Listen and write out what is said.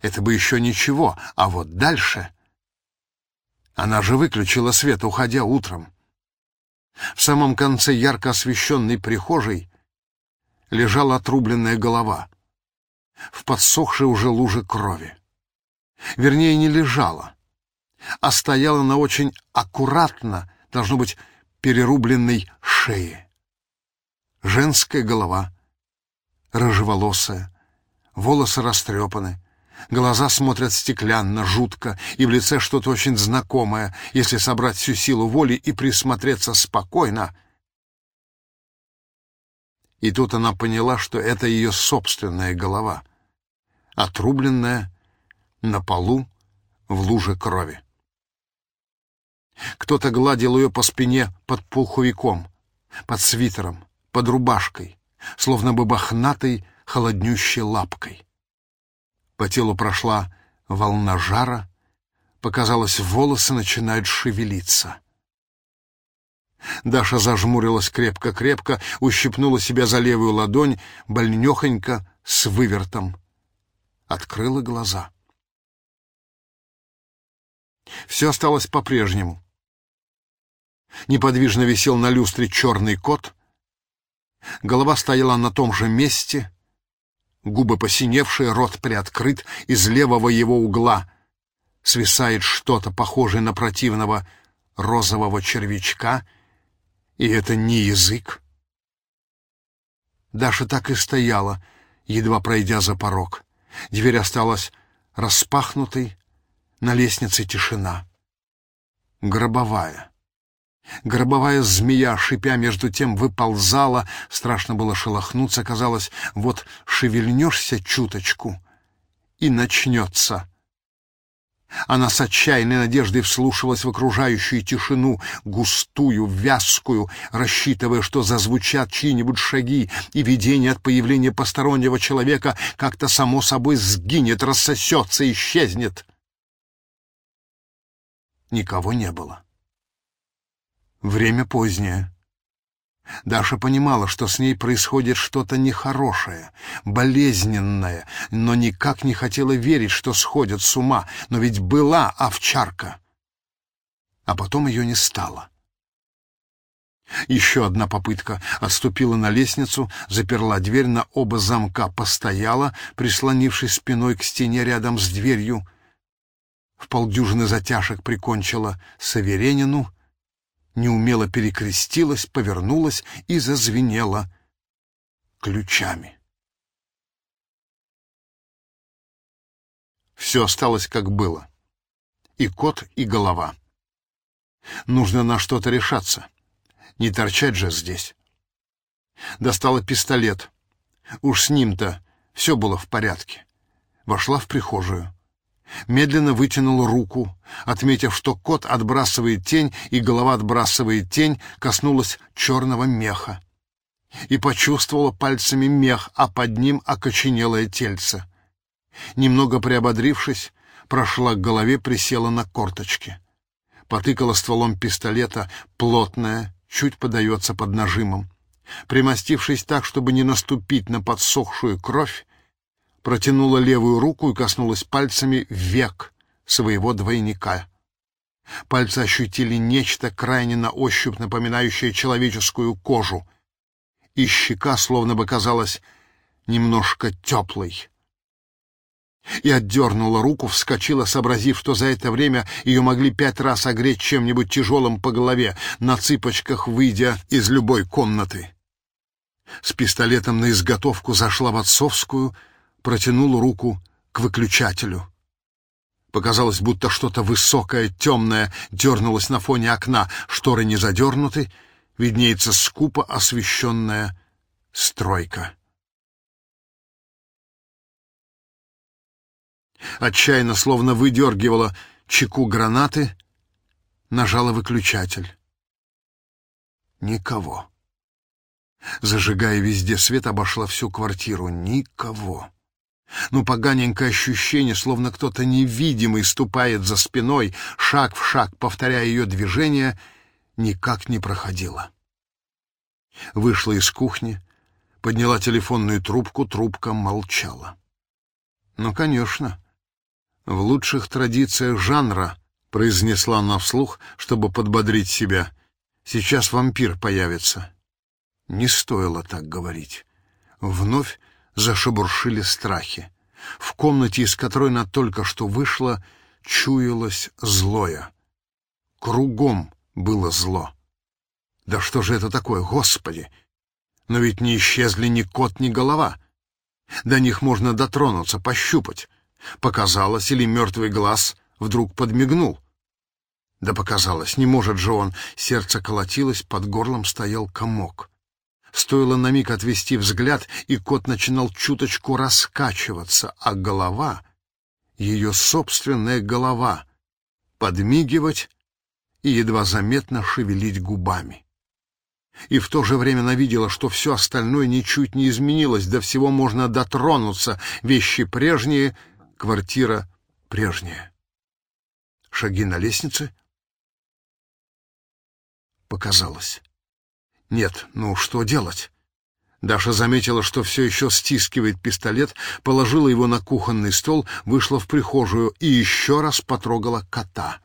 Это бы еще ничего, а вот дальше... Она же выключила свет, уходя утром. В самом конце ярко освещенной прихожей лежала отрубленная голова. В подсохшей уже луже крови. Вернее, не лежала, а стояла на очень аккуратно, должно быть, перерубленной шее. Женская голова, рыжеволосая, волосы растрепаны, глаза смотрят стеклянно, жутко, и в лице что-то очень знакомое, если собрать всю силу воли и присмотреться спокойно. И тут она поняла, что это ее собственная голова, отрубленная на полу в луже крови. Кто-то гладил ее по спине под пуховиком, под свитером, под рубашкой, словно бы бахнатой, холоднющей лапкой. По телу прошла волна жара, показалось, волосы начинают шевелиться. Даша зажмурилась крепко-крепко, ущипнула себя за левую ладонь, больнёхонько, с вывертом. Открыла глаза. Все осталось по-прежнему. Неподвижно висел на люстре черный кот. Голова стояла на том же месте. Губы посиневшие, рот приоткрыт. Из левого его угла свисает что-то похожее на противного розового червячка. И это не язык. Даша так и стояла, едва пройдя за порог. Дверь осталась распахнутой, на лестнице тишина. Гробовая. Гробовая змея, шипя между тем, выползала. Страшно было шелохнуться. Казалось, вот шевельнешься чуточку, и начнется. Она с отчаянной надеждой вслушивалась в окружающую тишину, густую, вязкую, рассчитывая, что зазвучат чьи-нибудь шаги, и видение от появления постороннего человека как-то само собой сгинет, рассосется, исчезнет. Никого не было. Время позднее. Даша понимала, что с ней происходит что-то нехорошее, болезненное, но никак не хотела верить, что сходит с ума. Но ведь была овчарка. А потом ее не стало. Еще одна попытка. Отступила на лестницу, заперла дверь на оба замка, постояла, прислонившись спиной к стене рядом с дверью. В полдюжины затяжек прикончила Саверенину, неумело перекрестилась, повернулась и зазвенела ключами. Все осталось как было. И кот, и голова. Нужно на что-то решаться. Не торчать же здесь. Достала пистолет. Уж с ним-то все было в порядке. Вошла в прихожую медленно вытянул руку, отметив, что кот отбрасывает тень, и голова отбрасывает тень, коснулась черного меха. И почувствовала пальцами мех, а под ним окоченелое тельце. Немного приободрившись, прошла к голове, присела на корточки. Потыкала стволом пистолета, плотная, чуть подается под нажимом. Примостившись так, чтобы не наступить на подсохшую кровь, протянула левую руку и коснулась пальцами век своего двойника. Пальцы ощутили нечто крайне на ощупь напоминающее человеческую кожу, и щека словно бы казалась немножко теплой. И отдернула руку, вскочила, сообразив, что за это время ее могли пять раз огреть чем-нибудь тяжелым по голове, на цыпочках выйдя из любой комнаты. С пистолетом на изготовку зашла в отцовскую — протянул руку к выключателю. Показалось, будто что-то высокое, темное дернулось на фоне окна. Шторы не задернуты, виднеется скупо освещенная стройка. Отчаянно, словно выдергивала чеку гранаты, нажала выключатель. Никого. Зажигая везде свет, обошла всю квартиру. Никого. Ну, поганенькое ощущение, словно кто-то невидимый ступает за спиной, шаг в шаг повторяя ее движение, никак не проходило. Вышла из кухни, подняла телефонную трубку, трубка молчала. Ну, конечно, В лучших традициях жанра, произнесла она вслух, чтобы подбодрить себя. Сейчас вампир появится. Не стоило так говорить. Вновь зашебуршили страхи. В комнате, из которой она только что вышла, чуялось злое. Кругом было зло. Да что же это такое, Господи? Но ведь не исчезли ни кот, ни голова. До них можно дотронуться, пощупать. Показалось, или мертвый глаз вдруг подмигнул. Да показалось, не может же он. Сердце колотилось, под горлом стоял комок. Стоило на миг отвести взгляд, и кот начинал чуточку раскачиваться, а голова, ее собственная голова, подмигивать и едва заметно шевелить губами. И в то же время она видела, что все остальное ничуть не изменилось, до всего можно дотронуться, вещи прежние, квартира прежняя. Шаги на лестнице? Показалось. Нет, ну что делать? Даша заметила, что все еще стискивает пистолет, положила его на кухонный стол, вышла в прихожую и еще раз потрогала кота.